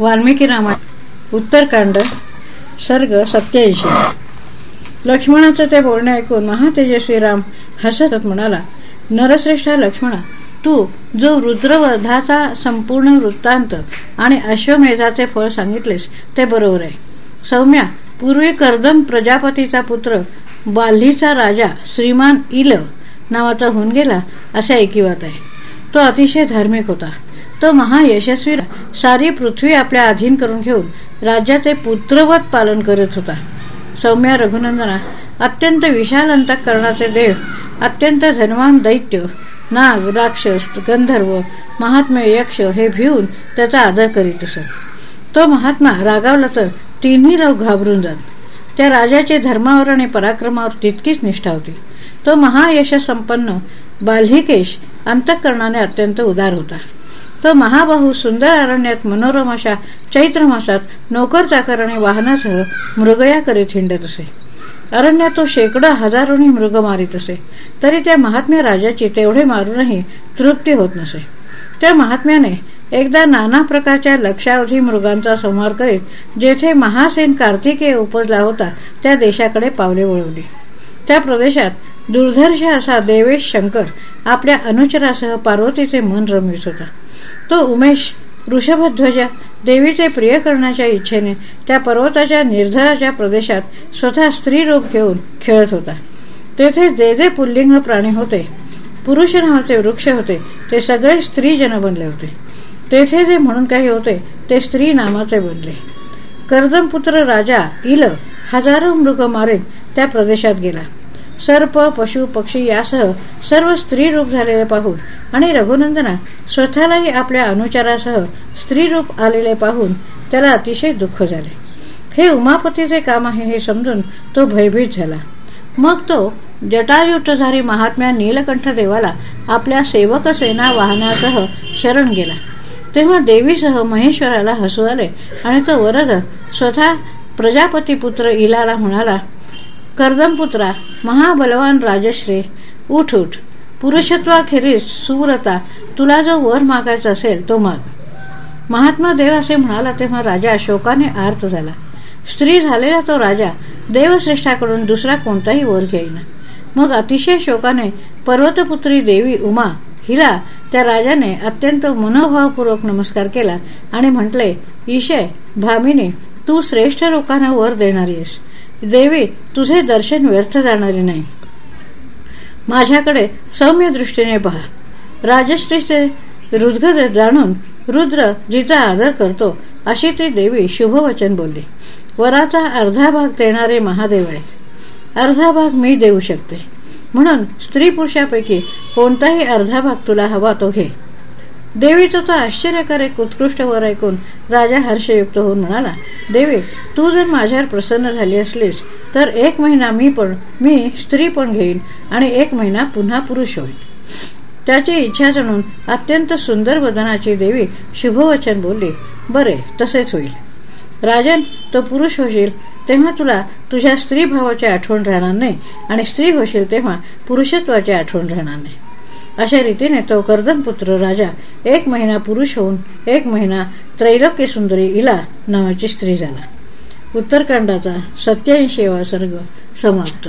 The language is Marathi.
वाल्मिकी रामा उत्तरकांड सर्ग सत्याऐंशी. लक्ष्मणाचं ते बोलणे ऐकून महातेजस्वी राम हसत म्हणाला नरश्रेष्ठ लक्ष्मणा तू जो रुद्रवधाचा संपूर्ण वृत्तांत आणि अश्वमेधाचे फळ सांगितलेस ते बरोबर आहे. सौम्या पूर्वी कर्दम प्रजापतीचा पुत्र बाल्हीचा राजा श्रीमान इल नावाचा होऊन गेला असे ऐकिवात आहे. तो अतिशय धार्मिक होता. तो महायशस्वी सारी पृथ्वी आपल्या अधीन करून घेऊन राज्याचे पुत्रवत पालन करत होता. सौम्या रघुनंदना अत्यंत विशाल अंतकरणाचे देव अत्यंत धनवान दैत्य नाग राक्षस गंधर्व महात्मे यक्ष हे भिवून त्याचा आदर करीत असत. तो महात्मा रागावला तर तिन्ही लोक घाबरून जात. त्या राजाचे धर्मावर आणि पराक्रमावर तितकीच निष्ठा होती. तो महायशसंपन्न बाल्हिकेश अंतःकरणाने अत्यंत उदार होता. तो महाबाहू सुंदर अरण्यात मनोरम अशा चैत्र मासात नोकर चाकर आणि वाहनासह मृगया करीत हिंडत असे. अरण्यात तो शेकडो हजारोनी मृग मारित असे. तरी त्या महात्म्या राजाची तेवढे मारूनही तृप्ती होत नसे. त्या महात्म्याने एकदा नाना प्रकारच्या लक्षावधी मृगांचा संहार करीत जेथे महासेन कार्तिकेय उपजला होता त्या देशाकडे पावले वळवली. त्या प्रदेशात दुर्धर्ष असा देवेश शंकर आपल्या अनुचरासह पार्वतीचे मन रमवित होता. तो उमेश ऋषभध्वज देवीचे प्रिय करण्याच्या इच्छेने त्या पर्वताच्या निर्धराच्या प्रदेशात स्वतः स्त्री रूप घेऊन खेळत होता. तेथे जे जे पुल्लिंग प्राणी होते पुरुष नावाचे वृक्ष होते ते सगळे स्त्रीजन बनले होते. तेथे जे म्हणून काही होते ते स्त्री नामाचे बनले. कर्दमपुत्र राजा इल हजारो मृग मारीत त्या प्रदेशात गेला. सर्प पशु पक्षी यासह सर्व स्त्री रूप झालेले पाहून आणि रघुनंदना स्वतःलाही आपल्या अनुचारासह स्त्री रूप आलेले पाहून त्याला अतिशय दुःख झाले. हे उमापतीचे काम आहे हे समजून तो भयभीत झाला. मग तो जटायुटधारी महात्म्या नीलकंठ देवाला आपल्या सेवक सेना वाहनासह शरण गेला. तेव्हा देवीसह महेश्वराला हसू आले आणि तो वरद स्वतः प्रजापती पुत्र इलाला म्हणाला कर्दमपुत्रा महाबलवान राजश्री उठ उठ. पुरुषत्वाखेरीज सुव्रता तुला जो वर मागायचा असेल तो माग. महात्मा देव असे म्हणाला तेव्हा राजा शोकाने आर्त झाला. स्त्री झालेला तो राजा देवश्रेष्ठाकडून दुसरा कोणताही वर घेईना. मग अतिशय शोकाने पर्वतपुत्री देवी उमा हिला त्या राजाने अत्यंत मनोभावपूर्वक नमस्कार केला आणि म्हटले ईशय भामिनी तू श्रेष्ठ लोकांना वर देणारी आहेस. देवी तुझे दर्शन व्यर्थ जाणारे नाही. माझ्याकडे सौम्य दृष्टीने पहा. राजश्रीचे रुद्गद जाणून रुद्र जिचा आदर करतो अशी ती देवी शुभवचन बोलली. वराचा अर्धा भाग देणारे महादेव आहेत. अर्धा भाग मी देऊ शकते. म्हणून स्त्री पुरुषापैकी कोणताही अर्धा भाग तुला हवा तो घे. देवीचं तो आश्चर्यकारक उत्कृष्ट वर ऐकून राजा हर्षयुक्त होऊन म्हणाला देवी तू जर माझ्यावर प्रसन्न झाली असलीस तर एक महिना मी पण मी स्त्री पण घेईन आणि एक महिना पुन्हा पुरुष होईल त्याची इच्छा जाणून अत्यंत सुंदर वदनाची देवी शुभवचन बोलली बरे तसेच होईल. राजन तो पुरुष होशील तेव्हा तुला तुझ्या स्त्री भावाची आठवण राहणार नाही आणि स्त्री होशील तेव्हा पुरुषत्वाची आठवण राहणार नाही. अशा रीतीने तो कर्दनपुत्र राजा एक महिना पुरुष होऊन एक महिना त्रैलोक्य सुंदरी इला नावाची स्त्री झाला. उत्तरकांडाचा सत्याऐंशी सर्ग समाप्त.